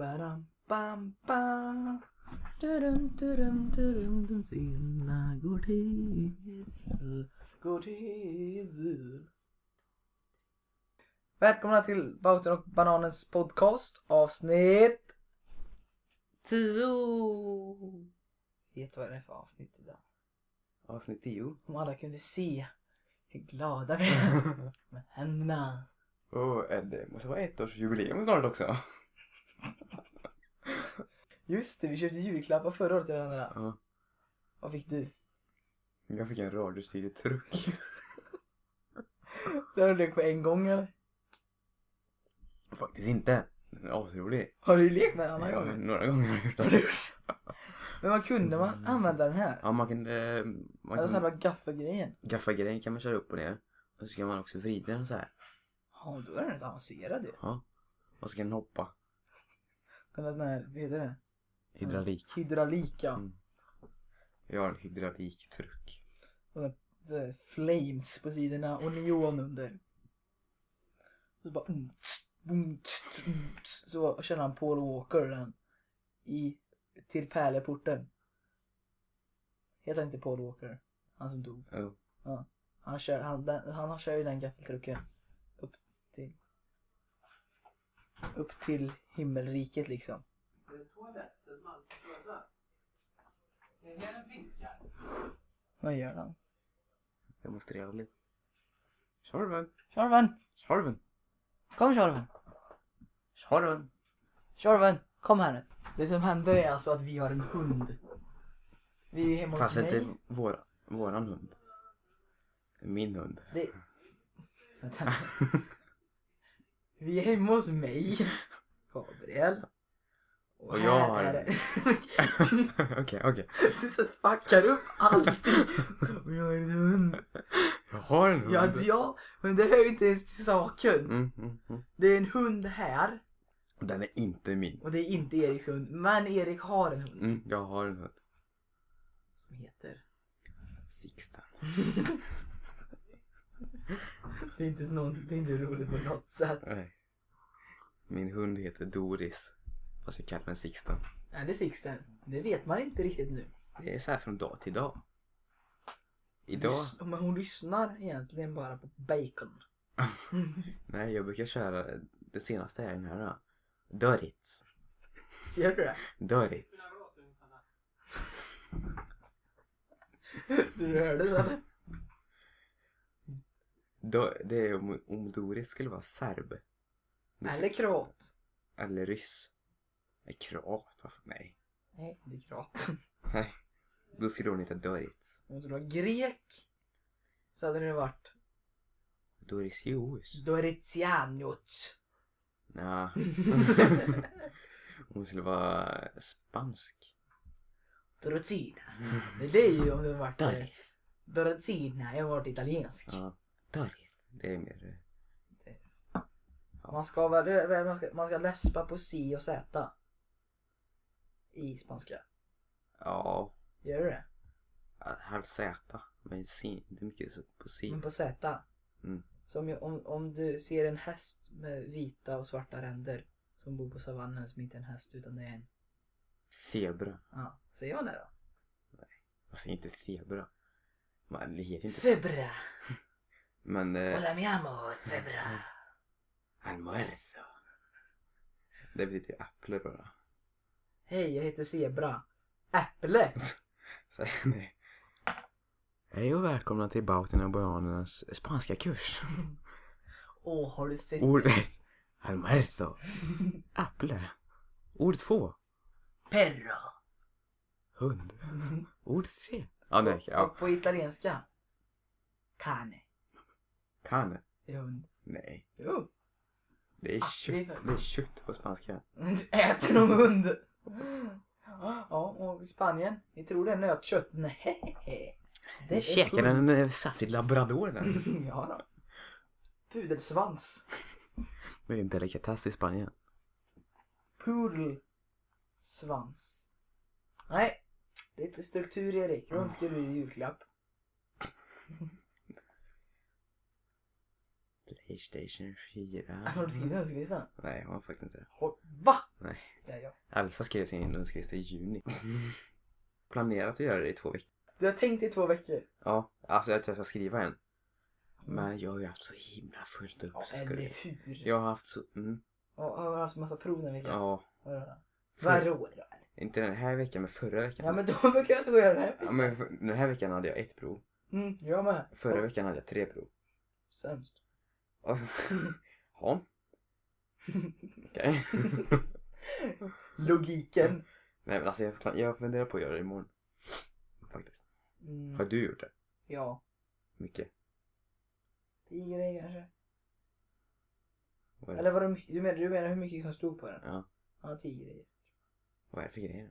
Badam, bam, bam. Dudum, dudum, dudum, dum, sina går till går till Välkomna till Bauten och Bananens podcast avsnitt 10. Vet du vad det är för avsnitt idag? Avsnitt 10. Om alla kunde se hur glada vi är med händerna. Och det måste vara ett års jubileum snart också. Just det, vi köpte julklappar förra året till varandra. Ja. Vad fick du? Jag fick en radiostyrd truck. Det har du lekt på en gång eller? Faktiskt inte. Den är asrolig. Har du lekt med den annan Ja, gång? några gånger har jag gjort det. Men vad kunde man använda den här? Ja, man kan... Eh, man Eller kan själva gaffelgrejen? Gaffagrejen kan man köra upp och ner. Och så kan man också vrida den så här. Ja, då är den rätt avancerad ju. Ja. Och så kan den hoppa. Den är sån här, vad heter det? Hydraulik. Hydraulik ja. Mm. Jag har en hydrauliktruck. Så här Flames på sidorna och neon under. Och så bara... mm, tss, boom, tss, mm, tss. Så känner han Paul Walker den. I... Till pärleporten. Heter han inte Paul Walker? Han som dog. Ja. Han kör, han, den, han kör ju den gaffeltrucken upp till upp till himmelriket liksom. Vad gör han? Demonstrera lite. Tjorven! Tjorven! Tjorven! Kom Tjorven! Tjorven! Tjorven! Kom här nu. Det som händer är alltså att vi har en hund. Vi är hemma hos Fast mig. inte vår, våran hund. Min hund. Det... Vänta. Vi är hemma hos mig. Gabriel. Och jag har- är. Okej, okej. Du så fuckar upp allting. Och jag är en hund. Jag har en hund. Ja, ja, men det hör ju inte ens till saken. Mm, mm, mm. Det är en hund här Den är inte min. och det är inte Eriks hund. Men Erik har en hund Mm, jag har en hund. som heter... Sixten. Det är inte, så någon, det är inte roligt på något sätt. Nej. Min hund heter Doris. Fast jag kallar den Sixten. Är det Sixten? Det vet man inte riktigt nu. Det är så här från dag till dag. Idag? Lys- Men hon lyssnar egentligen bara på bacon. Nej, jag brukar köra det senaste är den här. då. Doritz. Ser du det? Doritz. Du hörde så eller? Do, det är om, om Doris skulle vara serb. Du Eller kroat. Eller ryss. Nej, kroat. Varför? Nej. Nej, det är kroat. Nej. Då skulle hon heta Doritz. Om du var grek så hade det varit Dorisius. Doritianot. Ja. Hon skulle vara spansk. Dorotina. Det är ju om det varit... Doris. Dorotina, jag har varit italiensk. Ja. Doris. Det är mer... Man ska, man, ska, man ska läspa på C och Z. I spanska. Ja. Gör du det? Halv Z. Men C, inte mycket på C. Men på Z. Mm. Som om, om du ser en häst med vita och svarta ränder som bor på savannen som inte är en häst utan det är en... Zebra. Ja, säger man det då? Jag säger inte zebra. Man, det heter inte... Zebra! Men... Eh, Hola mi amo, zebra! Almuerzo. Det betyder äpple bara. Hej, jag heter Zebra. Äpple! Så, nej. Hej och välkomna till Bauten och Bananernas spanska kurs. Åh, har du sett? Ord ett. Almuerzo. Äpple. Ord två. Perro! Hund. Ord tre. Ja, nej. Ja. Och på italienska? Cane. Kan. Det är hund. Nej. Jo. Det är Ah, kött. det är Det är kött på spanska. Äter de hund? Ja, och i Spanien? Ni tror det är nötkött? Nej. Det Jag käkar hund. en eh, saftig labrador där. Ja då. Pudelsvans. Det är en delikatess i Spanien. Pudelsvans. Nej. Lite struktur Erik. Vad önskar du i julklapp? Playstation 4. Har du skrivit önskelistan? Nej, jag har faktiskt inte. Har- Va? Nej. Det Elsa skrev sin önskelista i juni. Planerat att göra det i två veckor. Du har tänkt i två veckor. Ja, alltså att jag ska skriva en. Men jag har ju haft så himla fullt upp. Ja, så ska eller det... hur? Jag har haft så... Mm, Och har haft massa prov den veckan. ja. Vadå då? eller? Inte den här veckan men förra veckan. Ja men då brukar jag inte gå och göra det här. Ja, men för- den här veckan hade jag ett prov. Mm, jag med. Förra Ja, veckan hade jag tre prov. Sämst. Ja. Okej. Logiken. Nej men alltså jag, jag funderar på att göra det imorgon. Faktiskt. Mm, Har du gjort det? ja. Mycket? Tio grejer kanske. Vad är det, Eller mycket? Du menar, du menar hur mycket som stod på den? Ja. Ja, tio grejer. vad är det för grejer?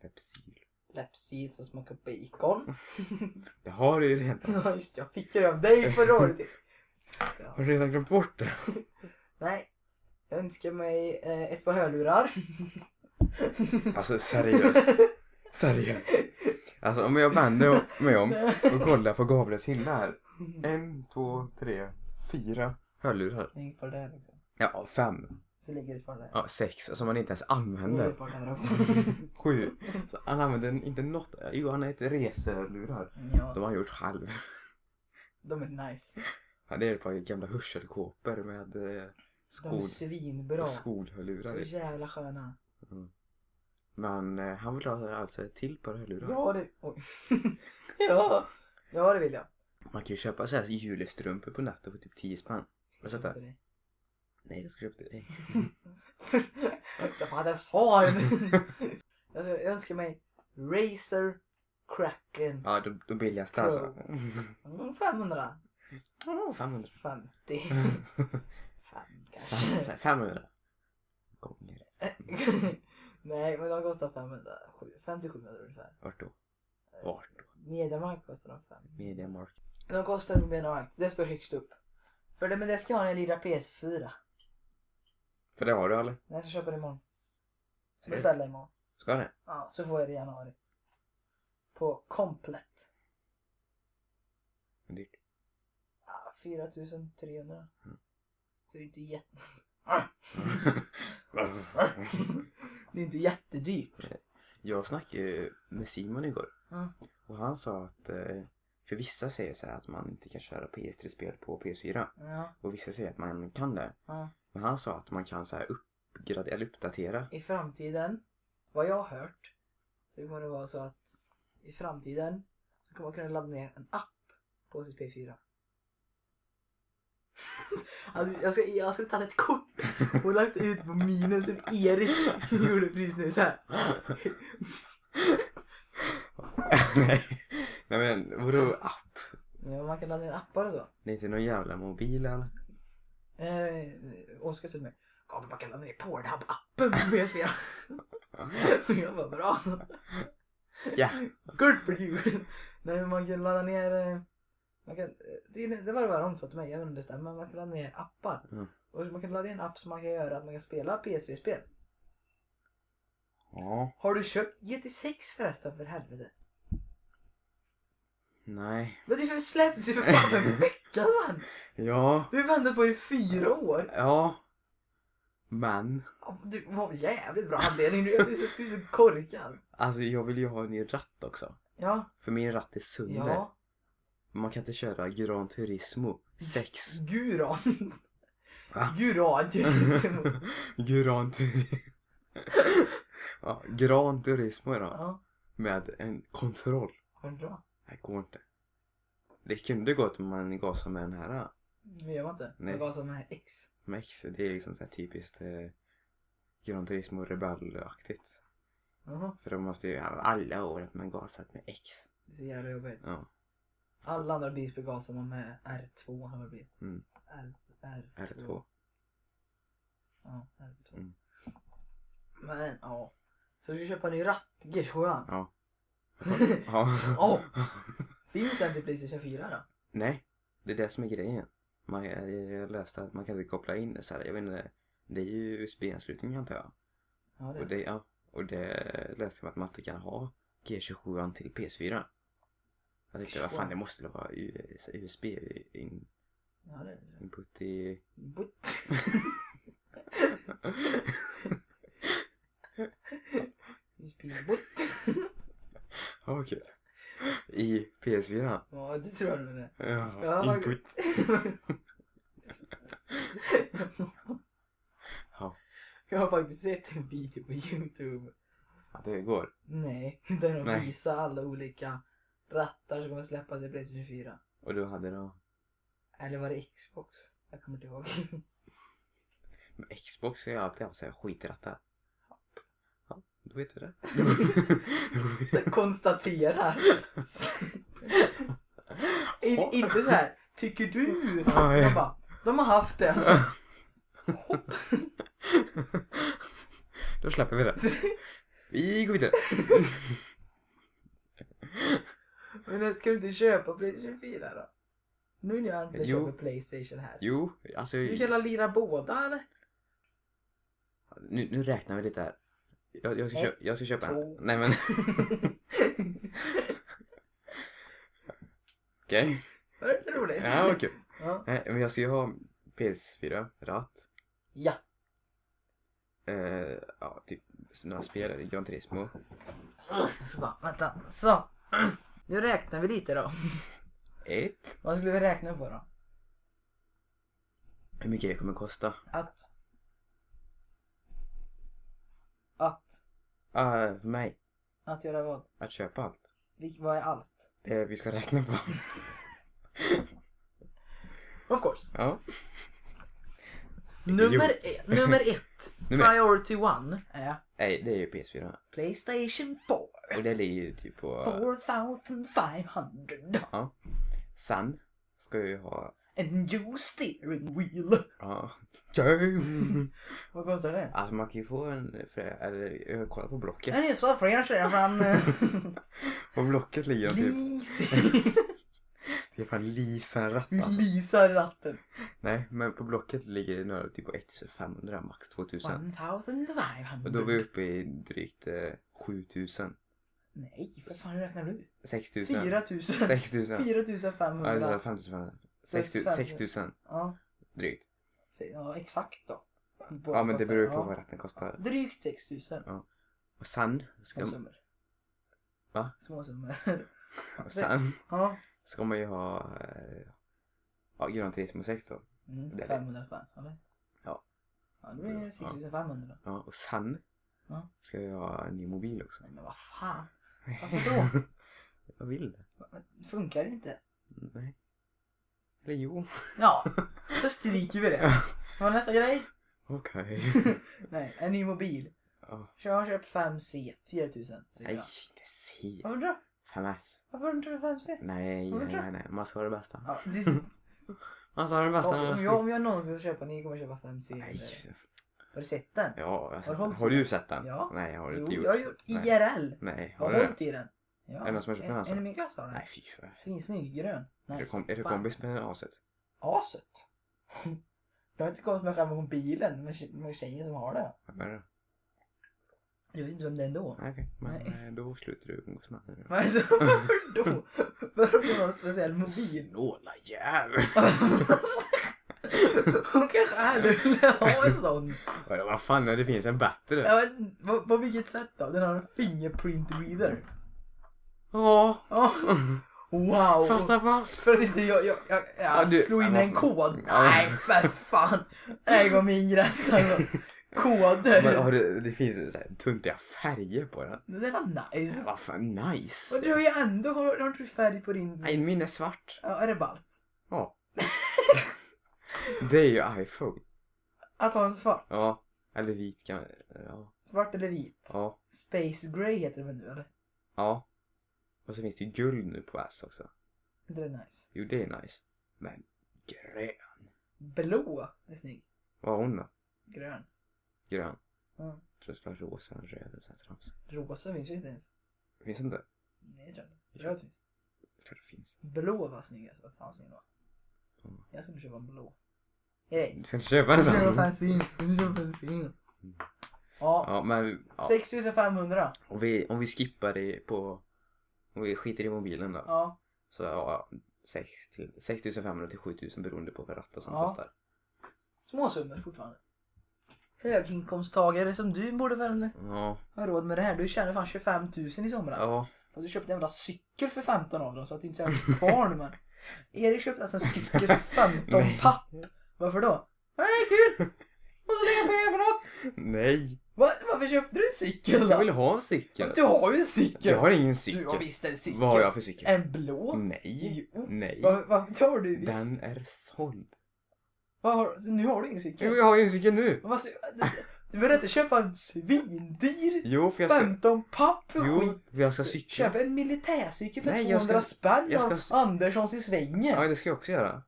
Lepsyl. Läppsyl som smakar bacon. Det har du ju redan. Ja just det, jag fick det av dig förra året. Det. Har du redan glömt bort det? Nej. Jag önskar mig eh, ett par hörlurar. Alltså seriöst. Seriöst. Alltså om jag vänder mig om och kollar på Gabriels hylla här. En, två, tre, fyra hörlurar. Ett par där också. Ja, fem. Så ligger det par där. Ja, sex som man inte ens använder. där också. Sju. Så han använder inte något. Jo, han har ett resehörlurar. ja, De har han gjort själv. de är nice. Han är ett par gamla hörselkåpor med eh, De är skol, svinbra. Så skolhörlurar i. jävla sköna. Men eh, han vill ha alltså ett till par hörlurar. Ja det... Oj. ja. Ja det vill jag. Man kan ju köpa så här julestrumpor på nätet för typ 10 spänn. Har du sett det? Inte det. Nej, jag ska köpa till dig. Så jag sa jag önskar mig Razer Kraken Ja, de, de billigaste alltså. mm, 500. Ja, 500. 50. 5 kanske. 500. Gånger. Nej men de kostar 500. 50-700 ungefär. Vart då? Vart då? Mediamarkt kostar de 5. Mediamarkt. De kostar på Mediamarkt. Det står högst upp. För det, men det ska jag ha när jag lirar PS4. För det har du eller? Jag ska köpa det imorgon. Du? Beställa imorgon. Ska det? Ja, så får jag det i januari. På komplett. Men dyrt. Ja, 4300. Mm. Så det är inte jätte... Det är inte jättedyrt. Jag snackade ju med Simon igår. Mm. Och han sa att eh, för vissa säger så här att man inte kan köra PS3-spel på PS4. Ja, Och vissa säger att man kan det. ja. Men han sa att man kan så här uppgradera eller uppdatera. I framtiden, vad jag har hört, så kommer det vara så att i framtiden så kommer man kunna ladda ner en app på sitt P4. Alltså, jag, ska, jag skulle tagit ett kort och lagt ut på minen som Erik gjorde precis nu så. Nej. Nej men vadå app? Ja, man kan ladda ner appar och så. Det är inte någon jävla mobil eller? Eh, Oskar sa till mig, Gabriel man kan ladda ner Pornhub-appen på PS4. Och jag bara bra. Ja. Good for you. Nej men man kan ladda ner, eh, man kan, eh, det, var vad de sa till mig, jag vet inte om det stämmer, man kan ladda ner appar. Mm. Och man kan ladda ner en app som man kan göra att man kan spela PS3-spel. Ja. Har du köpt GT6 förresten för helvete? Nej. Men för släpptes ju för fan en vecka sedan! Ja. Du har väntat på det i fyra år! Ja. Men. Ja, Du var jävligt bra anledning, du är så, du är så korkad. Alltså jag vill ju ha en ny ratt också. Ja, För min ratt är sönder. ja. Man kan inte köra Gran Turismo 6. Guran. Va? Guran Turismo. Gran Turismo. ja, Gran Turismo då. Ja, Med en kontroll. var det bra? Det går inte. Det kunde gått om man gasar med den här Det gör man inte. Nej. Man gasar med X. med X. Det är liksom så här typiskt eh, Gran Turismo Rebell-aktigt. Jaha, För de måste ju ha alla år att man gasat med X. det är så jävla jobbigt. Ja. Alla andra bilspel gasar man med R2 har det blivit. Mm. R, R2. R2. Ja, R2. Mm. Men ja. Så du ska köpa en ny ratt, G7. Ja. Ja. Åh! Finns den till Playstation 4 då? Nej, det är det som är grejen. Man, jag läste att man kan inte koppla in det så här, jag vet inte. Det är ju USB-anslutning antar jag. Ja, det. Och det, ja, och det läste jag att man inte kan ha G27 till PS4. Jag tänkte, vad fan det måste väl vara USB in, ja, i... Input? USB-input? okej. I PS4? Ja, det tror jag nog det. Ja, Ja, input. Ja. Jag har faktiskt sett en video på Youtube. ja, det går. Nej, där de Nej. visar alla olika rattar som kommer släppas i Playstation 4. Och du hade då... Eller var det Xbox? Jag kommer inte ihåg. Men Xbox har ju alltid haft såhär skitrattar. Ja, då vet du det. Så jag konstaterar. In, inte så här. tycker du? Ja, ja. Jag bara, de har haft det alltså. Hopp. då släpper vi det. Vi går vidare. Men ska du inte köpa Playstation 4 då? Nu när jag inte Jo. köper Playstation här. Jo, alltså... Du kan lira båda eller? Nu, nu räknar vi lite här. Jag, jag, ska, Ett, köpa, jag ska köpa två. en. Nej men okej. Var det inte roligt? Ja okej. Ja. Nej men jag ska ju ha PS4, ratt. ja. Eh, ja, typ några spel, Gran Turismo. Så bara, vänta. Så. Nu räknar vi lite då. Ett. Vad skulle vi räkna på då? Hur mycket det kommer kosta? Att. Att. Ah, för mig. Att göra vad? Att köpa allt. Vil- Vad är allt? Det vi ska räkna på. Of course. Ja. Nummer, ett, nummer ett. Nummer- Priority one är Nej, det är ju PS4. Playstation 4. Och det ligger ju typ på... 4500. Ja. Sen ska jag ju ha... En new steering wheel. Ja. Vad kostar det? Alltså man kan ju få en... För, eller jag kollar på Blocket. En hyfsad fräsch är eh, På Blocket ligger de typ... Det är fan Lisa-ratt alltså. Lisa ratten. Nej, men på Blocket ligger det några typ på 1500, max 2000. 1500. Och då är vi uppe i drygt eh, 7000. Nej, för fan hur räknar du? 6000. 4000. 6000. 4500. Ja, 5500. 6000. 6000 Ja, drygt. ja, exakt då. Ja, men det beror ju på Ja. vad ratten kostar. Drygt 6000. Och sen ska, Små summor. Va? Små summor. och sen Ja. ska man ju ha eh, ja, Gran Turismo 6 då. Mm, Det är det. 500 spänn, eller? Ja. Ja, då blir det 6500. Ja, och sen Ja. ska jag ha en ny mobil också. Nej men vad fan. Varför då? jag vill det. Det funkar inte. Nej. Eller jo. Ja, så stryker vi det. Vad var nästa grej? Okej. Nej, en ny mobil. Ja. Jag har köpt 5C, 4000. Nej, inte se. Varför då? 5S. Varför har du inte köpt 5C? Nej, Varför nej, då? nej, nej. Man ska ha det bästa. Ja, det, Man ska ha det bästa. om, jag, om jag någonsin ska köpa, ni kommer köpa 5C. Nej. Har du sett den? Ja, jag har, Har sett du den. har du sett den? Ja. Nej, har du Jo, inte gjort. jag har gjort Nej. IRL. Nej, Jag har har hållit i den. Ja. Är det någon som har köpt den en, alltså? en i min har den. Nej, fy fan. Svinsnygg, grön. Är du, Nice. kom, är du kompis med aset? Aset. Jag har inte kommit med själva mobilen med, med tjejen som har det. Vad är det? Jag vet inte vem det är ändå. Okej. Men Nej. eh, då slutar du umgås med henne. Men alltså varför då? Varför har du någon speciell mobil? Snåla jävel! Hon kanske hellre ville ha en sån. Vadå, Vad fan, när det finns en bättre? Vet inte, på, på vilket sätt då? Den har en fingerprint reader. Ja. Ja. Wow. Fast av allt. För att inte jag, jag, jag, jag Ja, du- slog in en kod. Ja. Nej för fan. Det går min gräns alltså. Koder. Men har du, det finns ju så här tuntiga färger på den. Det var nice. Vad fan nice. Och du har ju ändå, har, har du färg på din... Nej, min är svart. Ja, är det ballt? Ja. det är ju iPhone. Att ha en svart? Ja. Eller vit kan Ja. Svart eller vit? Ja. Space Grey heter det väl nu eller? Ja. Och så finns det ju guld nu på S också. Är det nice? Jo, det är nice. Men grön. Blå är snygg. Vad har hon då? Grön. Grön. Ja. Jag tror jag skulle ha rosa, röd och sen trams. Rosa finns ju inte ens. Finns det inte? Nej, det tror jag inte. Röd finns. Klart det finns. Blå var snygg alltså. Vad fan snygg var. Mm. Jag skulle köpa en blå. Hej. Du ska inte köpa en sån? Jag ska fancy. Ja. Ja, men ja. 6500. Om, vi, om vi skippar det på... Om vi skiter i mobilen då. Ja. Så ja, 6 till 6500 till 7000 beroende på vad ratt och sånt Ja. kostar. Små summor fortfarande. Höginkomsttagare som du borde väl Ja. ha råd med det här. Du tjänar fan 25 000 i somras. Ja. Fast du köpte en jävla cykel för 15 av dem så att du inte är kvar nu men. Erik köpte alltså en cykel för 15 Nej. papp. Varför då? Nej, kul! Måste lägga pengar på något. Nej, Va? Varför köpte du en cykel då? jag vill ha en cykel. Du har ju en cykel. Jag har ingen Du har cykel. visst en cykel. Vad har jag för cykel? En blå? Nej, Jo. nej. Vad va, vad har du visst? Den är såld. Vad har, så nu har du ingen cykel? Jo, jag har ju en cykel nu. Vad, du, vill inte köpa en svindyr Jo, för jag ska... 15 papp Jo, för jag ska cykla. Köp en militärcykel för Nej, 200 jag ska- spänn av Anderssons i svängen. Ja, det ska jag också göra.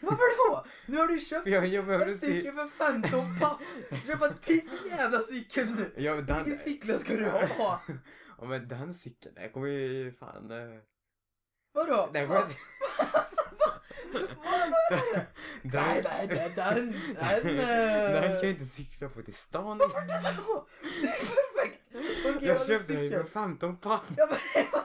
Varför då? Nu har du köpt jag, jag en cykel för 15 papp. Köp en till jävla cykel nu. Ja, den... Vilken cykel ska du ha? Ja, men den cykeln, jag kommer ju fan... eh, Vadå? Den kommer... Alltså, vad- vad- vad- Nej, nej, nej, den, den... Den kan jag eh, inte cykla på till stan. Varför det så? Det är perfekt. Okej, Jag köpte den för 15 papp. Ja, men,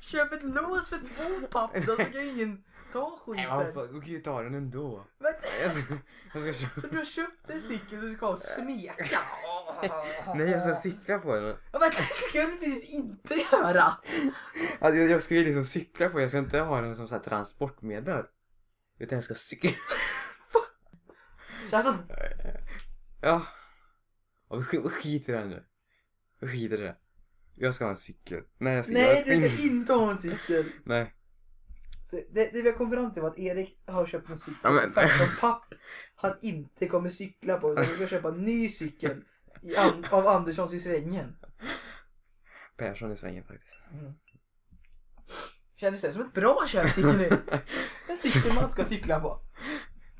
Köp ett lås för två papp då så kan ingen ta Nej, skiten. kan ju ta den ändå. Men, Jag ska, jag ska köpa... så du har köpt en cykel som du ska ha och smeka? Nej, jag ska cykla på den. Ja, men det ska du precis inte göra. Alltså, jag, jag ska ju liksom cykla på jag ska inte ha den som så här transportmedel. Utan jag ska cykla. Käften. Ja. Och vi, sk- vi skiter i det nu. Vi skiter i det. Jag ska ha en cykel. Nej, jag ska, Nej, jag du ska in- inte ha en cykel. Nej. Så det, det vi har kommit fram till var att Erik har köpt en cykel Ja, för 15 papp han inte kommer cykla på. Så vi ska köpa en ny cykel i an, av Anderssons i svängen. Persson i svängen faktiskt. Kändes det som ett bra köp tycker ni? En cykel man ska cykla på.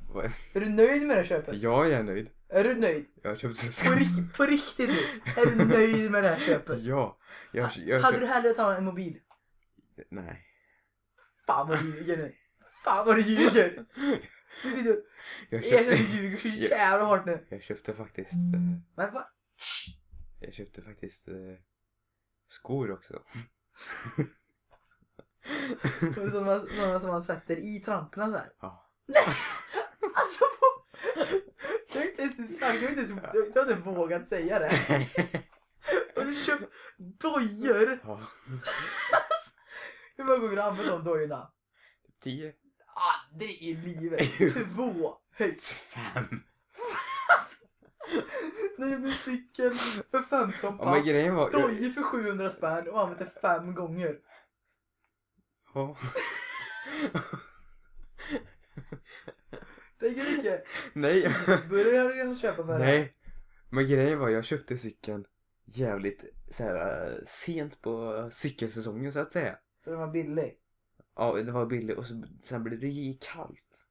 Vad- Är du nöjd med det köpet? Jag är nöjd. Är du nöjd? Jag har köpt en På, cykel. rikt, på riktigt nu? Är du nöjd med det här köpet? Ja. Jag, jag, Hade köpt... du hellre tagit en mobil? Nej. Fan vad du ljuger nu. Fan vad du ljuger. Du sitter och Jag erkänner du ljuger så jävla hårt nu. jag köpte faktiskt... eh, Men vad? Jag köpte faktiskt eh, skor också. Man, sådana som man sätter i tramporna så här. Ja. Alltså på... Du har inte ens du sagt, du har inte ens du har inte vågat säga det. Har du köpt dojor? ja. Hur många gånger har du använt de dojorna? Tio. Aldrig i livet. Två. Högst. Fem. När du blir cykel för 15 Ja, men papp. grejen var... Dojor för 700 spänn och använt det fem gånger. ja. Tänker du inte? Nej. Börjar du gärna köpa för? Nej. Men grejen var jag köpte cykeln jävligt så här, eh, sent på cykelsäsongen så att säga. Så den var billig. Ja, det var billigt och så, sen blev det ju kallt.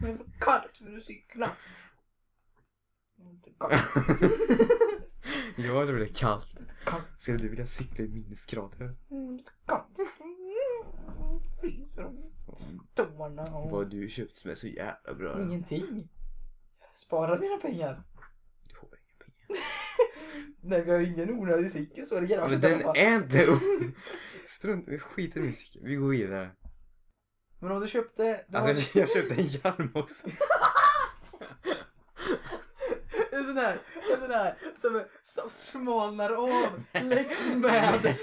Men det för kallt för att cykla. Inte kallt. ja, det blev kallt. Kallt. Skulle du vilja cykla i minusgrader? Mm, Kallt. Fryser om och Vad har du köpt som är så jävla bra? ingenting. Jag har sparat mina pengar. Du har inga pengar. Nej, vi har ju ingen onödig cykel så det Ja, garaget men i alla den fall. är inte... Strunt, vi skiter i min cykel. Vi går vidare. Men om du köpte... Du har Alltså, jag köpte en hjälm också. en sån här, en sån här som, som smalnar av längs med.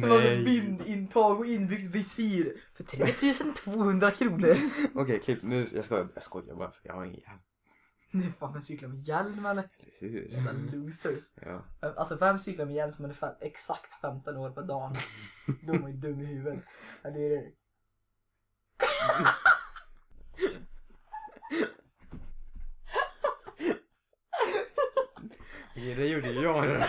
Som har så Nej. bindintag och inbyggt visir. För 3200 kronor. Okej, klipp nu. Jag skojar, jag skojar bara för jag har ingen hjälm. Nu fan man cyklar med hjälm eller? Eller hur? Jävla losers. Ja. Alltså vem cyklar med hjälm som är ungefär exakt 15 år på dagen? Då är man ju dum i huvudet. Ja, det är det. Det gjorde ju jag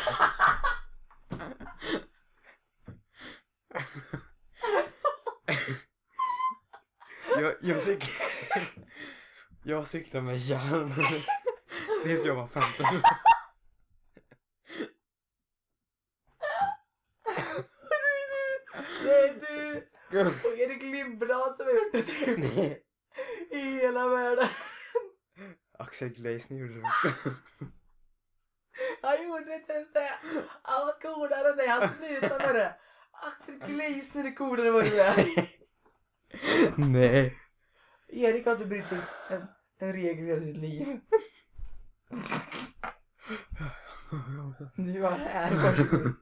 jag, jag cyklar... Jag cyklar med hjälm tills jag var 15 år. Det är du och Erik Lindblad som har gjort det Nej. i hela världen. Axel Gleisner gjorde det också. Han gjorde inte ens det. Han var coolare än dig. Han slutade med det. Axel Gleisner är coolare än vad du är. Nej. Erik har inte brytt sig en, en regel i hela sitt liv. Du var här, varsågod.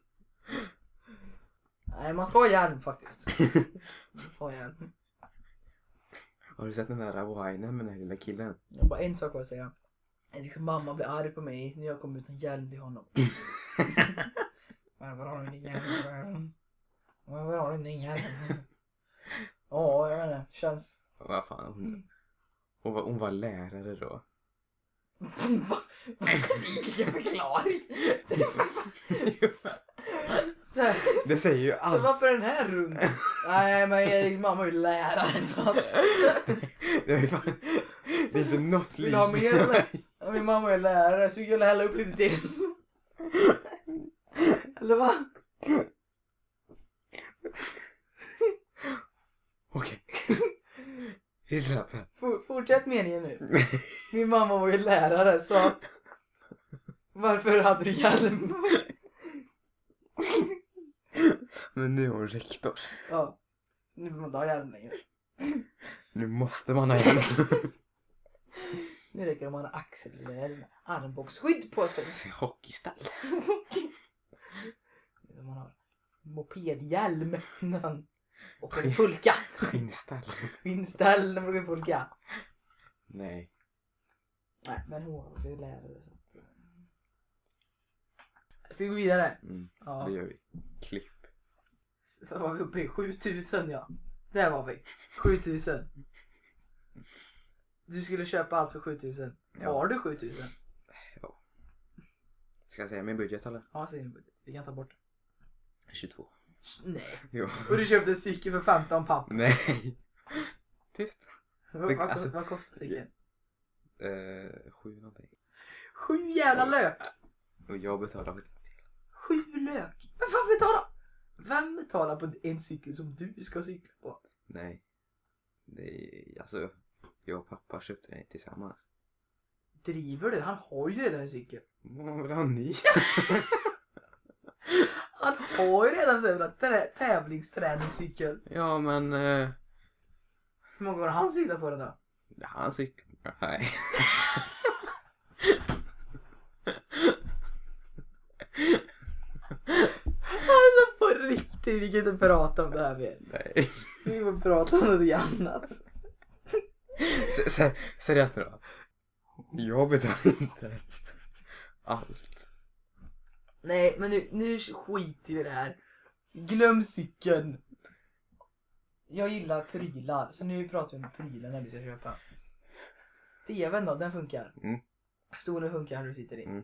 Nej, man ska ha hjälm faktiskt. Ha hjälm. Har du sett den där winen med den här lilla killen? Jag har bara en sak att säga. Liksom mamma blir arg på mig när jag kommer utan hjälm till honom. Varför har du ingen hjälm? Varför har du ingen hjälm? Ja, jag vet inte. Känns... Vad fan, hon, hon, var, hon var lärare då. Va? Vilken förklaring! Det Så Det säger ju så allt. varför den här rundan? Nej men Eriks mamma är ju lärare så att... Det är fan, det är inte något Vill du ha mer Min mamma är lärare så jag hälla upp lite till. Eller va? Okej. Lyssna For, fortsätt meningen nu. Min mamma var ju lärare så. Varför hade du hjälm? Men nu är hon rektor. Ja. Så nu behöver man inte ha hjälm längre. Nu måste man ha hjälm. Nu räcker det om man har axel eller armbågsskydd på sig. Hockeyställ. Man har mopedhjälm när man åker i pulka. Skinnställ. Skinnställ när man åker i pulka. Nej. Nej, men hon var också lärare så att... eh. Ska vi gå vidare? Mm, Ja. det gör vi. Klipp. Så var vi uppe i 7000 ja. Där var vi. 7000. Du skulle köpa allt för 7000. Ja. Har du 7000? Ska jag säga min budget eller? Ja, säg din budget. Vi kan ta bort 22. Nej. Jo. Och du köpte en cykel för 15 papp. Nej. Tyst. Vad, Det- vad, alltså- vad kostar cykeln? Eh, sju någonting. Sju jävla lök! Och jag betalar Sju lök! Vem fan betalar? Vem betalar på en cykel som du ska cykla på? Nej. Är, alltså, jag och pappa köpte den tillsammans. Driver du? Han har ju redan en cykel. Vad vill ha ni? Han har ju redan här trä- tävlingsträningscykel. Ja men, eh, Hur många gånger har han cyklat på den då? han cyk... Nej. Alltså på riktigt, vi kan inte prata om det här mer. Nej. Vi får prata om något annat. Se- se- Seriöst nu då. Jag betalar inte allt. Nej, men nu, nu skiter vi i det här. Glöm cykeln. Jag gillar prylar, så nu pratar vi om prylarna du ska köpa. TVn då, den funkar. Mm. Stolen funkar när du sitter i. Mm.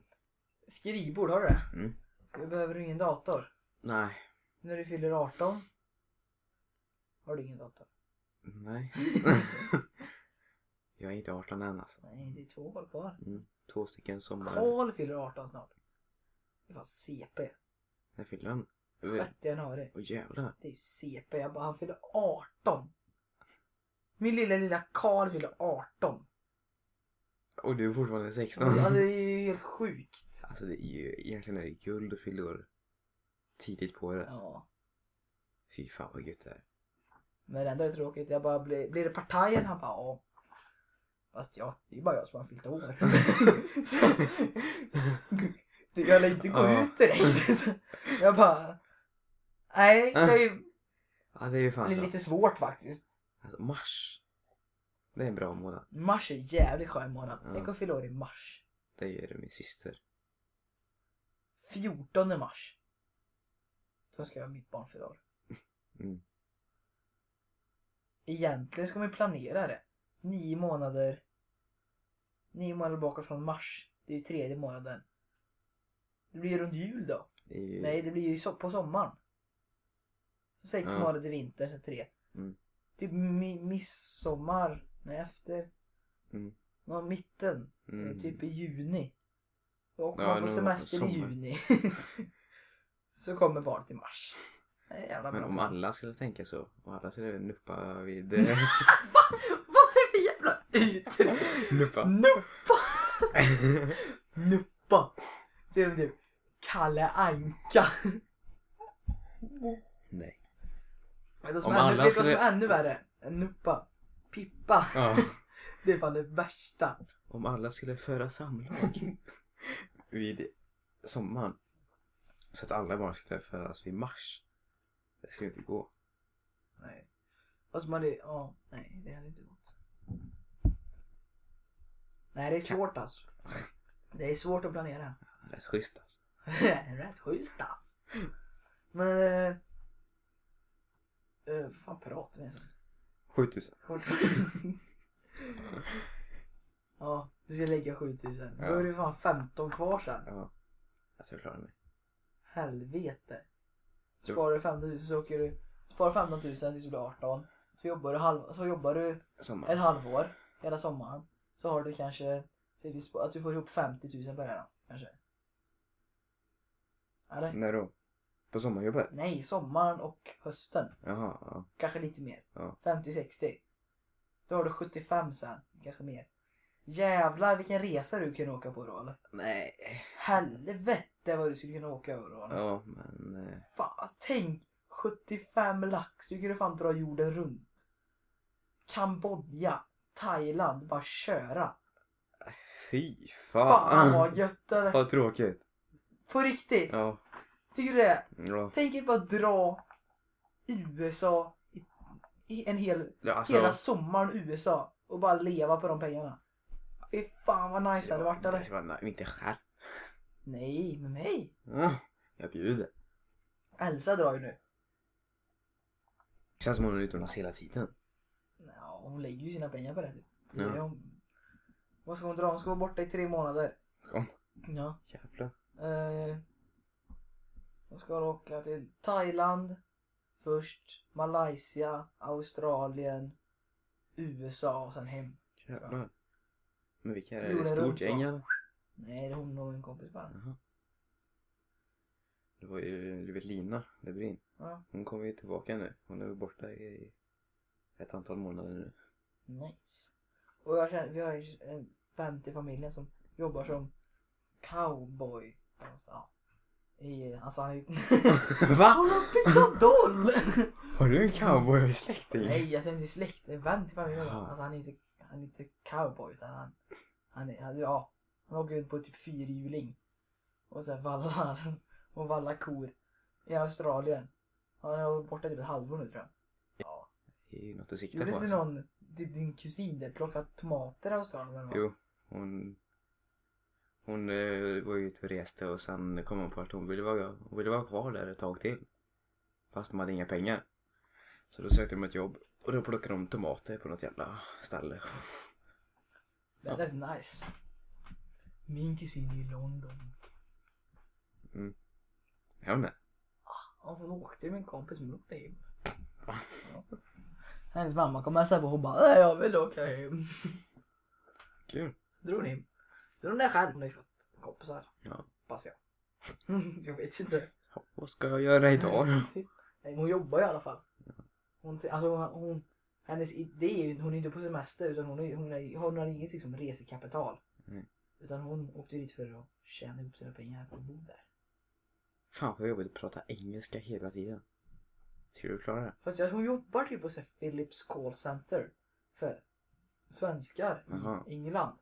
Skrivbord, har du det? Mm. Så behöver du ingen dator. Nej. När du fyller 18 har du ingen dator. Nej. jag är inte 18 än alltså. Nej, det är två år kvar. Mm. Två stycken sommar. Karl fyller 18 snart. Det var CP. När fyller han? 6 januari. Åh jävlar. Det är CP. Jag bara, han fyller 18. Min lilla, lilla Karl fyller 18. Och du är fortfarande 16. Alltså det är ju helt sjukt. Alltså det är ju egentligen är det guld och fyller år tidigt på året. Ja. Fy fan vad gött det är. Men det enda är tråkigt. Jag bara, blir, blir det partajen? Han bara, ja. Fast ja, det är bara jag som har fyllt år. Så jag lär inte gå Ja. ut direkt. Jag bara, nej, det är ju Ja det är ju fan det är lite svårt faktiskt. Alltså, mars. Det är en bra månad. Mars är jävligt skön månad. Ja. Tänk att fylla år i mars. Det är det min syster. 14 mars. Då ska jag mitt barn fylla år. Mm. Egentligen ska man ju planera det. Nio månader. Nio månader bakåt från mars. Det är ju tredje månaden. Det blir ju runt jul då. Det är ju... Nej, det blir ju so- på sommaren. Så sex Ja. månader till vinter, så tre. Mm. Typ mi- midsommar. Nej, efter. Mm. Ja, mitten. Mm. Typ i juni. Då åker Ja, man på semester i juni. så kommer barnet i mars. Men bra. om alla skulle tänka så och alla skulle nuppa vid... Vad är det för jävla uttryck? nuppa. Nuppa! Nuppa! Ser du nu? Kalle Anka. Nej. Vet du vad som, Om är ännu, alla vet du vad som skulle- är ännu värre? än Nuppa. Pippa. Ja. Det är fan det värsta. Om alla skulle föra samlag vid sommaren. Så att alla barn skulle födas vid mars. Det skulle inte gå. Nej. Fast man det, ja, nej det hade inte gått. Nej det är svårt alltså. Det är svårt att planera. Rätt schysst alltså. Rätt schysst alltså. Men... Eh, eh, vad fan pratar vi ens om? 7000. Kort. ja, du ska lägga 7000. Då Ja. är det fan 15 kvar sen. Ja. Alltså jag klarar mig. Helvete. Sparar du 15 000 så åker du... Sparar 15 000 tills du blir 18. Så jobbar du, halv, så jobbar du Sommar. ett halvår hela sommaren. Så har du kanske... Att du får ihop 50 000 på det här då, kanske. Eller? När då? På sommarjobbet? Nej, sommaren och hösten. Jaha, ja. Kanske lite mer. Ja. 50-60. Då har du 75 sen. Kanske mer. Jävlar vilken resa du kunde åka på då eller? Nej. Helvete vad du skulle kunna åka över då. eller? Ja, men... eh, Fan, tänk 75 lax. Du kunde fan dra jorden runt. Kambodja, Thailand, bara köra. Fy Fan fan. vad gött eller? Vad tråkigt. På riktigt. Ja. Tycker du det? Ja. Tänk er bara dra USA i, i en hel, ja alltså, hela sommaren USA och bara leva på de pengarna. Fy fan vad nice det hade varit det eller? ska vara nej, inte själv. Nej, med mig. Ja, jag bjuder. Elsa drar ju nu. Känns som hon är utomlands hela tiden. Ja, hon lägger ju sina pengar på det typ. Det Ja. hon. Vad ska hon dra? Hon ska vara borta i tre månader. Ska hon? Ja. Jävlar. Eh, hon ska åka till Thailand först, Malaysia, Australien, USA och sen hem. Jävlar. Men vilka är det? Är det stort gäng eller? Nej, det är hon och en kompis bara. Jaha. Det var ju, du vet Lina Lebrin. Ja, Hon kommer ju tillbaka nu. Hon är borta i ett antal månader nu. nice. Och jag känner, vi har en vän till familjen som jobbar som cowboy. Alltså, ja. I, alltså han. Va? Han har pickadoll! Har du en cowboy i släkting? Nej, jag tänkte släkt, vän till familjen. Jaha. Alltså han är inte, han är inte cowboy utan han, han är, han, ja, han åker ut på typ fyrhjuling. Och sen vallar, och vallar kor i Australien. Han har varit borta typ ett halvår nu tror jag. Ja. Det är ju något att sikta Gjorde på. inte Alltså. någon, typ din kusin där, plockat tomater i Australien? eller vad? Jo, hon... Hon eh, var ju ute och reste och sen kom hon på att hon ville, vara, hon ville vara kvar där ett tag till. Fast de hade inga pengar. Så då sökte de ett jobb och då plockade de tomater på något jävla ställe. Det där är nice. Min kusin är i London. Ja, men. Ja, hon åkte med en kompis men hon åkte hem. Ja. Hennes mamma kom och hälsade på och hon bara "Nej, jag vill åka hem. Kul. Så drog hon hem. Så hon är själv. Hon har ju fått kompisar. Ja. Hoppas jag. jag vet inte. Ja, Vad ska jag göra idag då? Nej, hon jobbar i alla fall. Hon, alltså hon, hennes idé är ju, hon är inte på semester utan hon, är, hon, är, hon har inget liksom resekapital. Mm. Utan hon åkte dit för att tjäna ihop sina pengar och bo där. Fan vad jobbigt att prata engelska hela tiden. Ska du klara det? Fast jag, hon jobbar typ på så här Philips call center för svenskar Jaha. i England.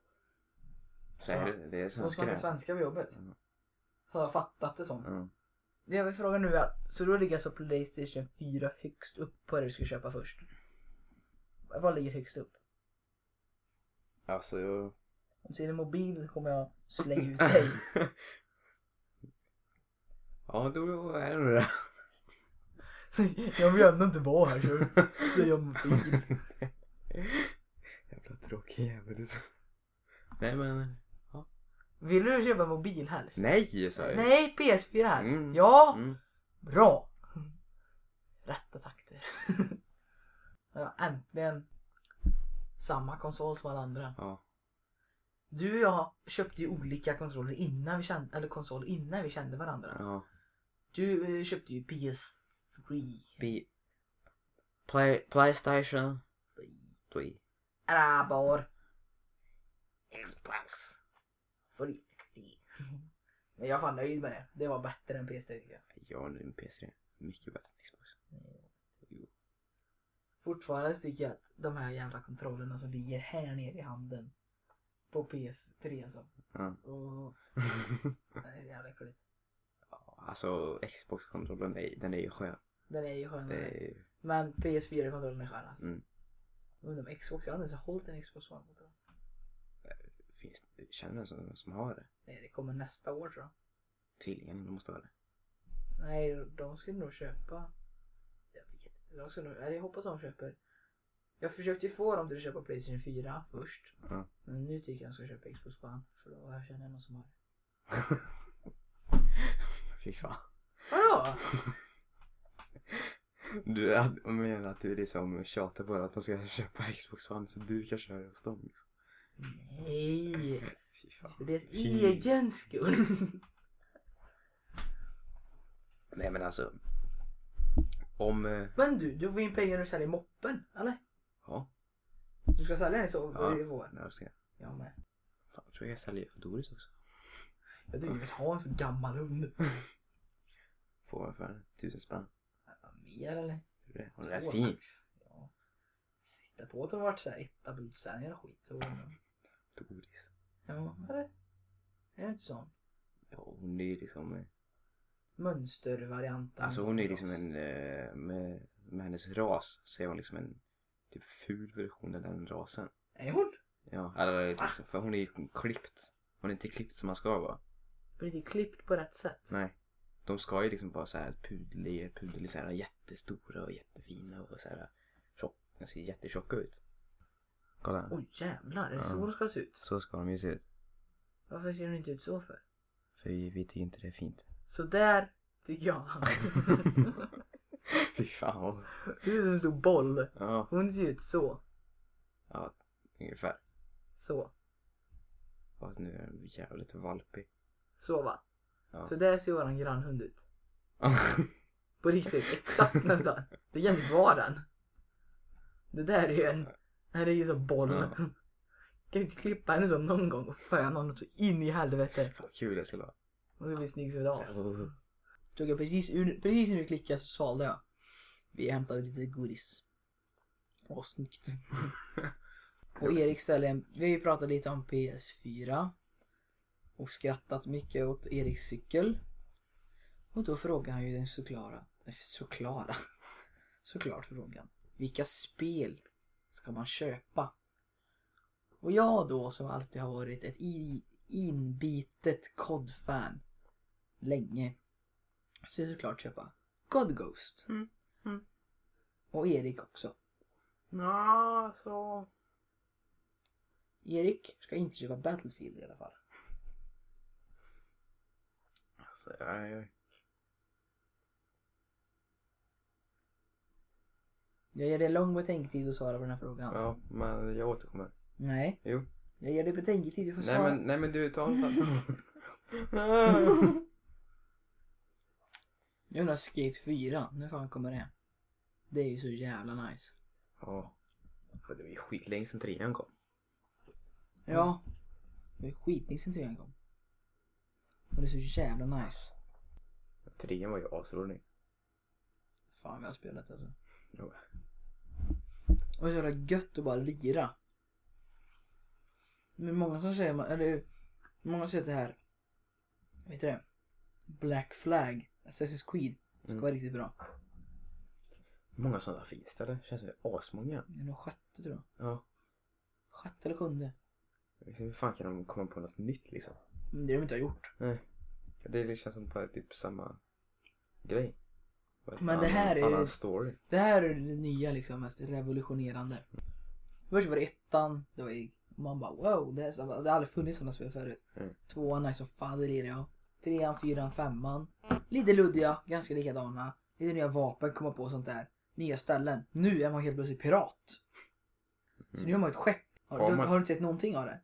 Så är det, det är De svenska snackar det? svenska vid jobbet. Mm. Har jag fattat det som. Ja. Det jag vill fråga nu är att, så då ligger alltså Playstation 4 högst upp på det du ska köpa först? Vad ligger högst upp? Alltså jag... Om du en mobil kommer jag slänga ut dig. Ja då är det nog det. Jag vill ändå inte vara här så säger jag mobil. Jävla tråkig jävel. Nej men... Vill du köpa mobil helst? Nej sa jag. Nej, PS4 helst. Mm. Ja, Mm. bra. Rätta takter. ja, äntligen samma konsol som alla andra. Ja. Du och jag köpte ju olika konsoler innan vi kände, eller konsol innan vi kände varandra. Ja. Du eh, köpte ju PS3. Bi... Play... Playstation. Tui. Rabor. Xbox. 360. Men jag är fan nöjd med det. Det var bättre än PS3 tycker jag. Ja nu är PS3. Mycket bättre än Xbox. Jo. Fortfarande tycker jag att de här jävla kontrollerna som ligger här nere i handen. På PS3 alltså. Ja. Och... Det är jävla äckligt. Alltså Xbox-kontrollen, den är ju skön. Den är ju skön. Är, Men PS4-kontrollen är skön alltså. Mm. Undrar om Xbox, jag har inte ens hållit en Xbox One-kontroll. Känner någon som, som har det? Nej, det kommer nästa år tror jag. Tvillingen, de måste ha det. Nej, de skulle nog köpa. Jag vet inte. De skulle nog, eller jag hoppas de köper. Jag försökte ju få dem till att köpa Playstation 4 först. Ja. Men nu tycker jag de ska köpa Xbox One. För då jag känner jag någon som har det. Fy fan. Vadå? Du menar att du liksom tjatar på att de ska köpa Xbox One så du kan köra hos dem liksom. Nej. För deras Fy. egen skull. Nej men alltså. Om, eh, Men du, du får in pengar när du säljer moppen, eller? ja. Du ska sälja den så Ja. i vår? När ska jag? Jag med. Fan, jag tror jag säljer för Doris också. Jag vill ha en så gammal hund. Får jag för tusen spänn. Mer eller? Tror du det? Hon är rätt Två fin. max. Ja. Sitta på att de har varit såhär etta på utställningar och skit. Så. Doris. Ja, eller? Är det inte så? Ja, hon är ju liksom, eh, Mönstervarianten. alltså hon är liksom en, eh, med, med hennes ras så är hon liksom en typ ful version av den rasen. Är hon? Ja, eller liksom, för hon är ju klippt. Hon är inte klippt som man ska vara. Blir inte klippt på rätt sätt? Nej. De ska ju liksom vara så här pudliga, pudliga, så här jättestora och jättefina och så här tjock, de ser jättetjocka ut. Kolla. Oj jävlar, är det Ja. så hon ska se ut? Så ska de ju se ut. Varför ser hon inte ut så för? För vi, vi tycker inte det är fint. Så där tycker jag. Fy fan. Det är som en stor boll. Ja, Hon ser ut så. ja, ungefär. Så. Fast nu är den jävligt valpig. Så va? Ja. Så där ser våran grannhund ut. På riktigt, exakt nästan. Det kan inte vara den. Det där är ju en, det här är ju så boll. Ja. Kan inte klippa henne så någon gång och föna honom så in i helvete. Fan kul det skulle vara. Och det blir snygg som ett as. Oh. Tog jag precis, ur- precis när du klickade så svalde jag. Vi hämtade lite godis. Åh, snyggt. och Erik ställde en, vi har ju pratat lite om PS4. Och skrattat mycket åt Eriks cykel. Och då frågar han ju den såklara, nej, såklara, såklart frågan. Vilka spel ska man köpa? Och jag då som alltid har varit ett inbitet COD-fan länge. Så jag såklart köpa God Ghost. Mm, mm. Och Erik också. Nja, så... Erik ska inte köpa Battlefield i alla fall. Alltså, jag, jag, Jag ger dig lång betänketid att svara på den här frågan. ja, men jag återkommer. Nej, Jo. jag ger dig betänketid. Du får Nej svara. men, nej men du, ta en Jag undrar Skate 4. När fan kommer det? Det är ju så jävla nice. Ja. För det var ju skitlänge sedan trean kom. Ja. Det är skitlänge sen trean kom. Och det är så jävla nice. Trean var ju asrolig. Fan vi har spelat alltså. Jo. Och är så jävla gött att bara lira. Men många som säger, eller många säger att det här, vet du det? Black Flag, Assassin's Creed, ska Mm. vara riktigt bra. Hur många sådana finns det eller? Känns det asmånga. Det är nog sjätte tror jag. Ja. Sjätte eller sjunde. Liksom, hur fan kan de komma på något nytt liksom? Men det har de inte har gjort. Nej. Det känns som bara typ samma grej. Men det här annan, är- Annan story. Det här är det nya liksom, mest revolutionerande. Först var det ettan, det var ju, man bara wow, det, är så, det har aldrig funnits sådana spel förut. Mm. Tvåan är så fan det lirar jag. Trean, fyran, femman. Lite luddiga, ganska likadana. Lite nya vapen, komma på sånt där. Nya ställen. Nu är man helt plötsligt pirat. Så nu har man ett skepp. Har, Har du, man- har du inte sett någonting av det?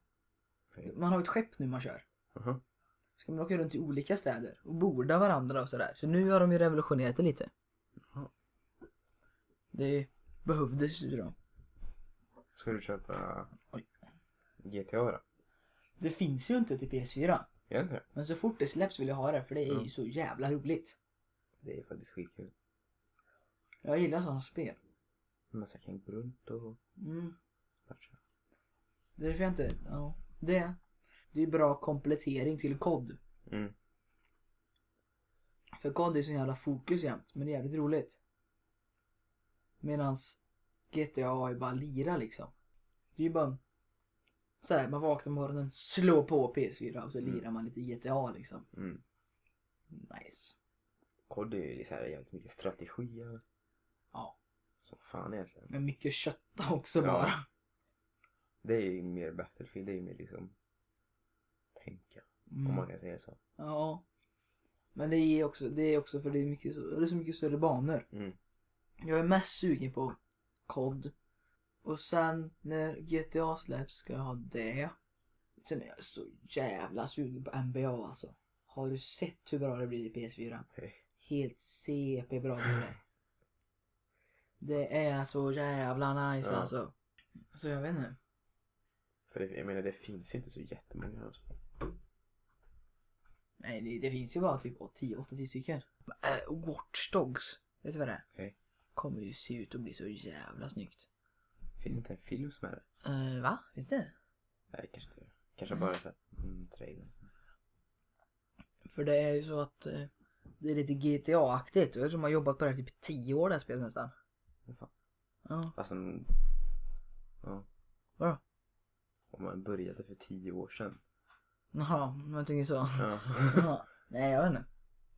Man har ett skepp nu man kör. Aha. Ska man åka runt till olika städer och borda varandra och sådär. Så nu har de ju revolutionerat det lite. Det behövdes ju då. Ska du köpa Oj. GTA då? Det finns ju inte till PS4. Gör inte det? Men så fort det släpps vill jag ha det för det är Ja. ju så jävla roligt. Det är faktiskt skitkul. Jag gillar sådana spel. Man ska kan gå runt och Mm. matcha. Det är därför jag inte, ja. Det, det är bra komplettering till kod. Mm. För kod är så jävla fokus jämt, men det är jävligt roligt. Medans GTA är bara lira liksom. Det är ju bara så här, man vaknar på morgonen, slår på PS4 och så Mm. lirar man lite GTA liksom. Mm. Nice. Kod är ju så här jävligt mycket strategier. Ja. Som fan egentligen. Men mycket kötta också Ja. bara. Det är ju mer Battlefield, det är ju mer liksom tänka. Om Mm. man kan säga så. Ja. Men det är också, det är också för det är, mycket, så- det är så mycket större banor. Mm. Jag är mest sugen på COD. Och sen när GTA släpps ska jag ha det. Sen är jag så jävla sugen på NBA alltså. Har du sett hur bra det blir i PS4? Hej. Helt CP bra blir det. Det är så jävla nice Ja. alltså. Så jag vet inte. För det, jag menar det finns inte så jättemånga alltså. Nej det, det finns ju bara typ 10-8 stycken. Äh, Watch Dogs. Vet du vad det är? Nej. Kommer ju se ut att bli så jävla snyggt. Finns inte en film som är det? Uh, va? Finns det? Nej, kanske inte. Kanske bara sett mm, trailern. För det är ju så att eh, det är lite GTA-aktigt. Jag tror de har jobbat på det här typ 10 år det här spelet nästan. Vad fan. Ja. En... Ja. Vadå? Om man började för tio år sedan. Jaha, jag tänker så. Ja. Jaha. Nej jag vet inte.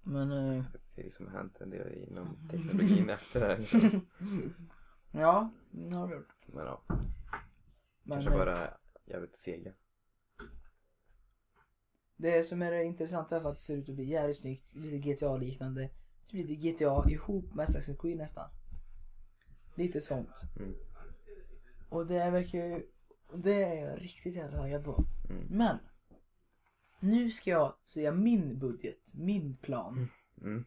Men... eh, det är liksom hänt en del inom teknologin efter det här. Liksom. ja, det har vi gjort. Men ja, Men, kanske eh, bara jävligt sega. Det som är det intressanta är för att det ser ut att bli jävligt snyggt. Lite GTA-liknande. Det blir lite GTA ihop med Assassin's Creed nästan. Lite sånt. Mm. Och det verkar ju... Det är jag riktigt jävla taggad på. Mm. Men. Nu ska jag säga min budget. Min plan. Mm.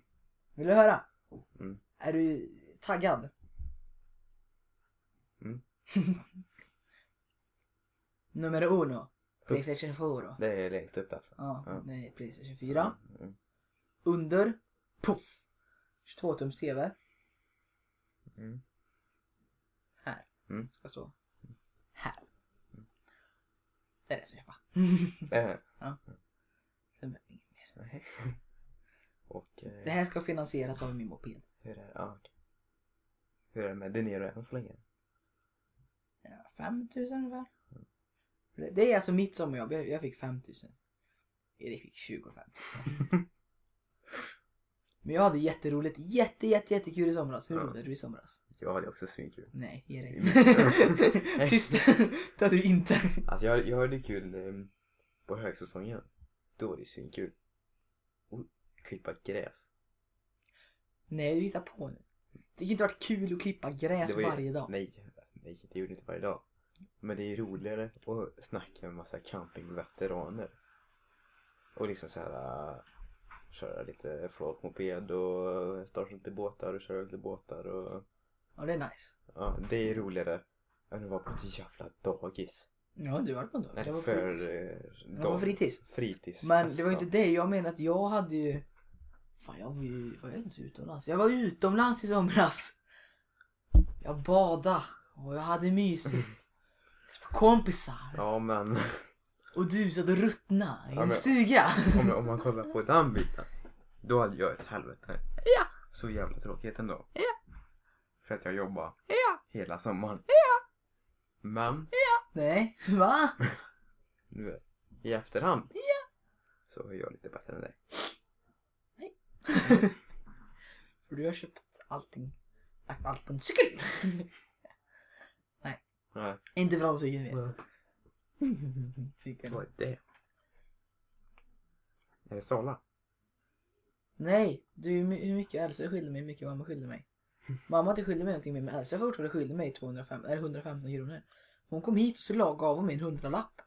Vill du höra? Mm. Är du taggad? Mm. Nummer uno. Playstation 4. Det är längst upp alltså. Ja, Ja. är Playstation 4. Mm. Under. Puff. 22 tums TV. Mm. Här. Mm. Ska stå. Här. Det är det som jag bara. Det är Sen behöver vi inget mer. Nej. Och eh, Det här ska finansieras av min moped. hur är det? Ja, okej. Hur är det med dinero än så länge? Ja, 5000 ungefär. För Det, det är alltså mitt sommarjobb. Jag, jag fick 5000. Erik fick 25 000. Men jag hade jätteroligt. Jätte, jätte, jättekul i somras. Hur Ja. roligt du i somras? Jag hade också svinkul. Nej, Erik. Nej. Tyst. det hade du inte. Alltså jag, jag hade kul eh, på högsäsongen. Då var det svinkul. Klippa gräs. Nej, du hittar på nu. Det kan inte varit kul att klippa gräs var ju- varje dag. Nej, nej, det gjorde inte varje dag. Men det är roligare att snacka med massa campingveteraner. Och liksom såhär äh, köra lite flakmoped och starta lite båtar och köra lite båtar och Ja, det är nice. ja, det är roligare än att vara på ett jävla dagis. Ja, du har varit på en dag. Nej, Jag var för fritids. eh, Jag var fritids. fritids. Men det var ju inte det. Jag menar att jag hade ju... Fan, jag var ju... Var jag ens utomlands? Jag var utomlands i somras. Jag badade och jag hade mysigt. Kompisar. Ja men Och du satt och ruttna i Ja, en men- stuga. om, om man kollar på den biten. Då hade jag ett helvete. Ja. Så jävla tråkigt ändå. Ja. För att jag jobbade Ja. hela sommaren. Men Nej, va? nu i efterhand så är jag lite bättre än dig. För du har köpt allting. Lagt allt på en cykel. Nej, Inte från cykeln mer. Cykeln. vad är det? Är det Sala? Nej, du hur my- hur mycket Elsa skyllde mig, hur mycket mamma skyllde mig. Mamma inte skyllde mig någonting mer men Elsa fortfarande skyllde mig 205, eller 115 kronor. Hon kom hit och så lag gav hon mig en hundralapp.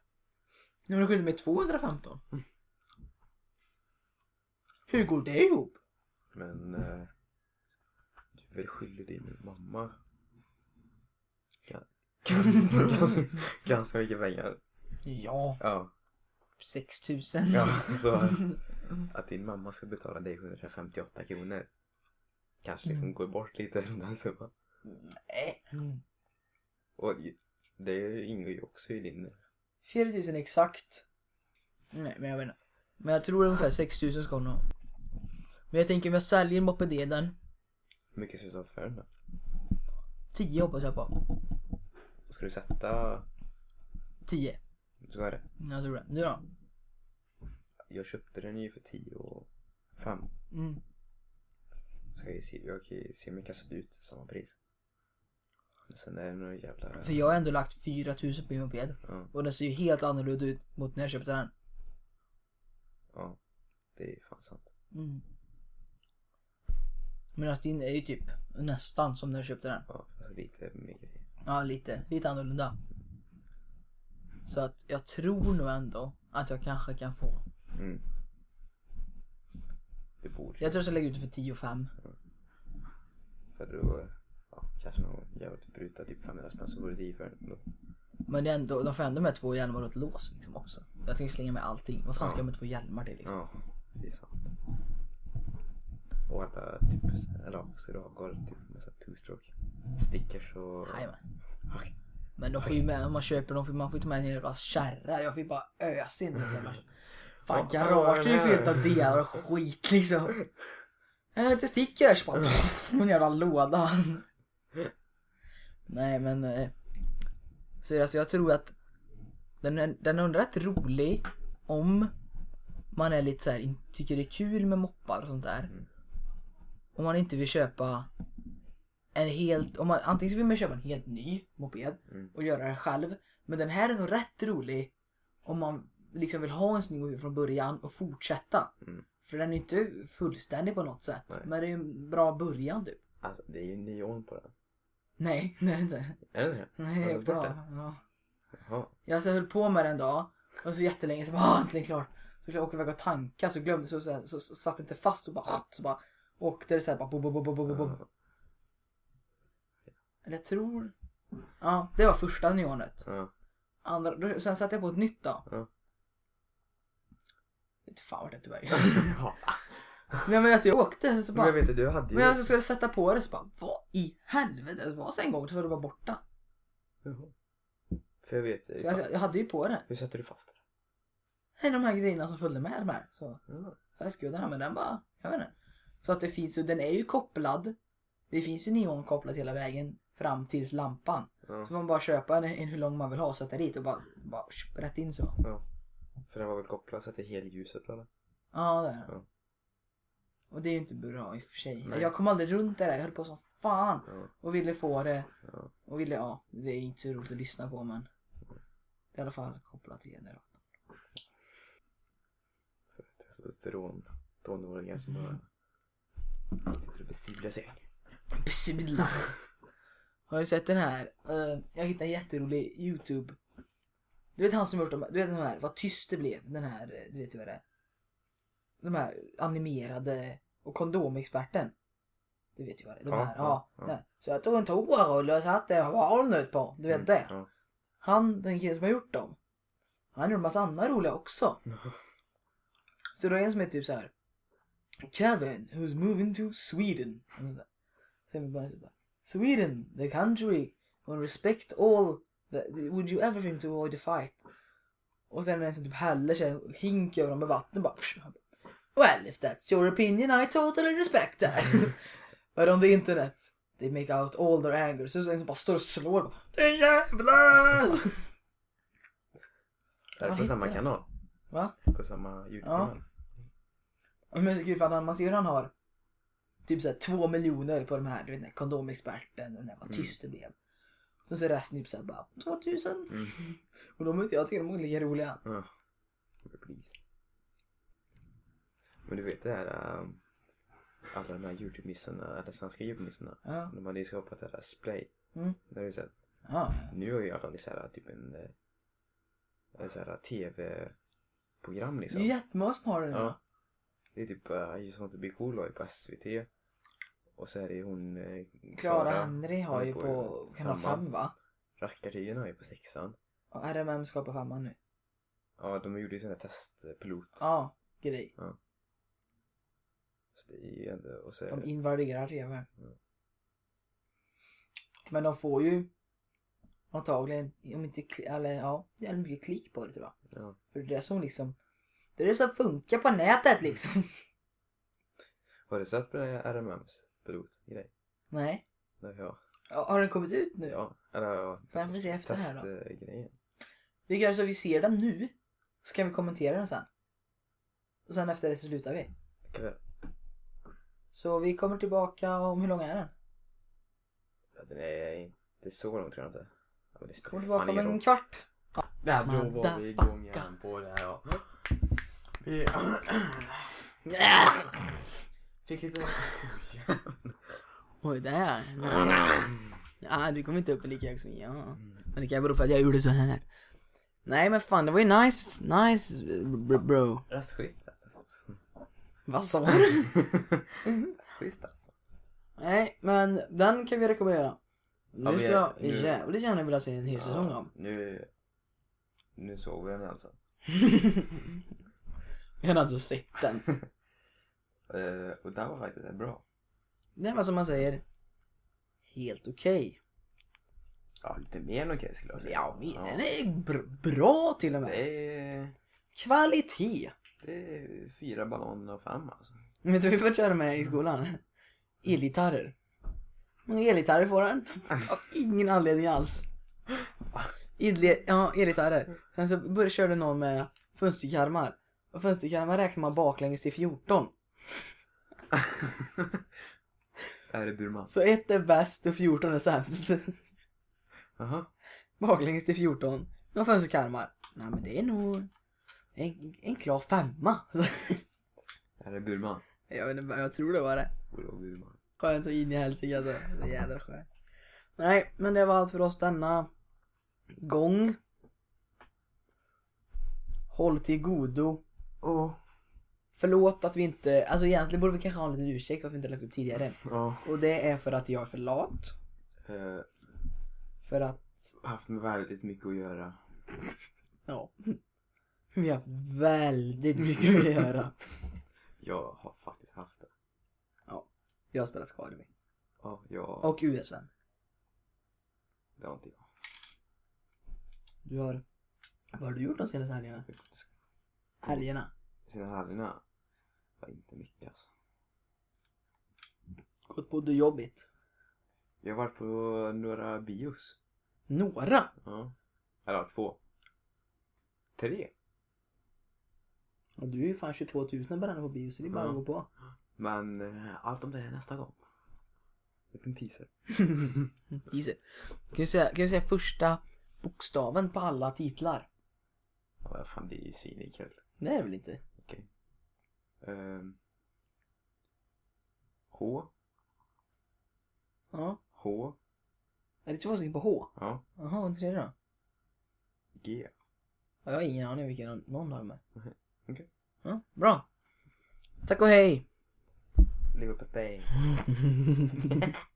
Nu hon skyllde mig 215. Hur går det ihop? Men eh, du är väl skyldig din mamma Ga- ganska, ganska mycket pengar. Ja, Ja, 6000. ja så att din mamma ska betala dig 158 kronor kanske liksom Mm. går bort lite från den summan. Nej. Mm. Och det ingår ju också i din 4000 exakt. Nej, men jag vet inte. Men jag tror ungefär 6000 ska hon ha. Men jag tänker om jag säljer mopededen. Hur mycket ska du ta för den då? 10 hoppas jag på. Ska du sätta... 10. Ska det? Jag tror det. Nu då? Jag köpte den ju för 10 och 5. Mm. Så jag, se, jag kan ju se om jag kan sätta ut samma pris. Men sen är det nog jävla... För jag har ändå lagt 4000 på min moped. Ja, Och den ser ju helt annorlunda ut mot när jag köpte den. ja. Det är ju fan sant. Mm. Medan din är ju typ nästan som när jag köpte den. Ja, lite mer. Ja, lite. Lite annorlunda. Så att jag tror nog ändå att jag kanske kan få. Mm. Det borde Jag tror jag ska lägga ut för 10 och 5. För då, ja, kanske någon jävligt bruta typ 500 spänn så vore det 10 för den. Då. Men det är ändå, de får ändå med två hjälmar och ett lås liksom också. Jag tänker slänga med allting. Vad fan ska Ja. jag med två hjälmar till liksom? Ja. Och alla typ, eller ska du golv typ med såhär two-stroke stickers och... Jajamän. Okej. Men de får ju med, man köper dem får man får ju ta med en jävla kärra. Jag får ju bara ösa in så här. Fan så garaget är ju fyllt av delar och skit liksom. Äh, inte stickers. Bara, en jävla låda. Nej men. eh, Så alltså, jag tror att den är, den är rätt rolig om man är lite så här, tycker det är kul med moppar och sånt där. Mm. Om man inte vill köpa en helt, om man, antingen så vill man köpa en helt ny moped Mm. och göra det själv. Men den här är nog rätt rolig om man liksom vill ha en snygg moped från början och fortsätta. Mm. För den är inte fullständig på något sätt. Nej. Men det är ju en bra början typ. Alltså det är ju neon på den. Nej, nej inte. Är det det? Nej, det är bort bra. det? Ja. Jaha. Jag så höll på med den dag och så jättelänge så bara ah, äntligen klart. Så skulle jag åka iväg och tanka så glömde så, så, så, så satt det inte fast och bara så bara åkte det så här bara bo, bo, bo, bo, bo, bo. Ja. Eller jag tror. Ja, det var första neonet. Ja. Andra, då, sen satte jag på ett nytt då. Vet inte fan vart det tog vägen. Ja. Men jag att jag åkte så Men bara. jag vet inte, du hade ju... Men jag skulle sätta på det så bara, vad i helvete? Det var så en gång så var det bara borta. Jaha. För jag vet... För alltså, jag hade ju på det. Hur satte du fast det? Nej, de här grejerna som följde med de här. Så Ja. färskuddarna, men den bara, jag vet inte. Så att det finns ju, den är ju kopplad. Det finns ju neon kopplat hela vägen fram tills lampan. Ja. Så man bara köpa en, en hur lång man vill ha och sätta dit och bara, bara rätt in så. ja. För den var väl kopplad så att det är helljuset eller? Ja, det är. Ja. Och det är ju inte bra i och för sig. Nej. Jag kom aldrig runt det där. Jag höll på som fan. Ja. Och ville få det. Ja. Och ville, ja, det är inte så roligt att lyssna på men. Det är i alla fall kopplat till generatorn. Så testosteron. Tonåringar som har... Sig. Bismillah. Har du sett den här? Eh, jag hittade en jätterolig YouTube. Du vet han som gjort de, du vet den här, vad tyst det blev. Den här, eh, du vet ju vad det är. De här animerade och kondomexperten. Du vet ju vad det är. De Ja, här, ja, ja. Så jag tog en toarulle och satte valnöt på. Du vet Mm, det. Ja. Han, den killen som har gjort dem. Han gjorde en massa andra roliga också. Så det är en som är typ så här. Kevin, who's moving to Sweden. Sen bara. Sweden, the country, will respect all, the, would you everything to avoid the fight. Och sen en som typ häller sig en hink över dem med vatten bara. psh, Well, if that's your opinion I totally respect that. But on the internet, they make out all their anger. Så en som bara står och slår. Bara, Den jävlar! Är det på samma kanal? Va? På samma YouTube-kanal? Men gud, fan, man ser hur han har typ såhär två miljoner på de här, du vet den här kondomexperten och den här vad tyst det blev. Så ser resten typ såhär bara 2000. Mm. Och de jag tycker de är lika roliga. Ja. Men du vet det här... ähm, alla de här YouTube-nissarna, eller svenska YouTube-nissarna. Ja. De hade ju skapat det där Splay. Mm. Det har du sett. Ja. Nu har ju alla så här, typ en... eh, Så här, tv-program Det liksom. jättemånga som har det nu. Ja. Det är typ uh, I just want to be cool var ju på SVT. Och så är det hon... eh, Clara Henry har ju på kanal femman. 5 va? Rackartiden har ju på sexan. Och RMM ska på femman nu. Ja, de gjorde ju sån här testpilot. Ja, grej. Så det är ju ändå... Och så är De det... invaderar tv. Ja. Men de får ju Antagligen, om inte, kli- eller ja, det är mycket klick på det tror jag. Ja. För det är som liksom, det är det som funkar på nätet liksom. Har du sett på det här RMMs pilotgrej? Nej. Nej, ja. Ja, Har den kommit ut nu? Ja, eller ja. Men får vi se efter här då. Testgrejen. Vi kan så vi ser den nu. Så kan vi kommentera den sen. Och sen efter det så slutar vi. Kan vi- Så vi kommer tillbaka om hur lång är den? Ja, Den är inte så lång tror jag inte. Ja, men det spelar Kommer fan tillbaka om ingen en kvart. Ja, då var vi igång igen på det här ja. Fick lite... Oj, där. Nice. Ja, du kommer inte upp lika högt som jag. Men det kan bero på att jag gjorde så här. Nej men fan, det var ju nice, nice br- bro. Rätt schysst Vad sa du? Schysst alltså. Nej, men den kan vi rekommendera. Nu är- jag nu- jävligt gärna vilja se en hel säsong av. Nu... Nu såg vi den alltså. jag har alltså sett den. Eh, och den var faktiskt bra. Den var som man säger, helt okej. Ja, lite mer än okej skulle jag säga. Ja, men den är br- bra till och med. Det är... Kvalitet. Det är fyra bananer och fem alltså. Vet du vad vi började köra med i skolan? Elgitarrer. Hur många elgitarrer får han? Av ingen anledning alls. Elgi- ja, elgitarrer. Sen så började körde någon med fönsterkarmar. Och fönsterkarmar räknar man baklänges till 14. är det Burman? Så ett är bäst och 14 är sämst. Jaha. baklänges till 14. Några fönsterkarmar. Nej men det är nog en, en klar femma. Är det Burman? jag vet inte, jag tror det var det. Burman. Skönt så in i helsike alltså. Det är jädra skönt. Nej, men det var allt för oss denna gång. Håll till godo. Åh. Förlåt att vi inte, alltså egentligen borde vi kanske ha en liten ursäkt varför vi inte lagt upp tidigare. Ja. Och det är för att jag är för lat. Eh, För att, haft väldigt mycket att göra. ja. Vi har haft väldigt mycket att göra. Jag har faktiskt haft det. Jag har spelat Skadeby. Ja, jag... Och USM. Det har inte jag. Du har, vad har du gjort de senaste helgerna? Helgerna? Sina helgerna var inte mycket alltså. Gått på det jobbigt. Jag har varit på några bios. Några? Ja. Eller ja, två. Tre. Och du är ju fan 22 000 på den på bio så det är bara Ja. att gå på. Men eh, allt om det nästa gång. Liten teaser. Teaser. Kan du säga, kan du säga första bokstaven på alla titlar? Ja, vad fan det är ju svinkul. Det är det väl inte? Okej. Ehm. H. Ja. H. Är det två stycken på H? Ja. Jaha, är det tredje då? G. Ja, Jag har ingen aning vilken någon- någon av dem är. Mhm. Okej. Ja, bra. Tack och hej! Leverpastej.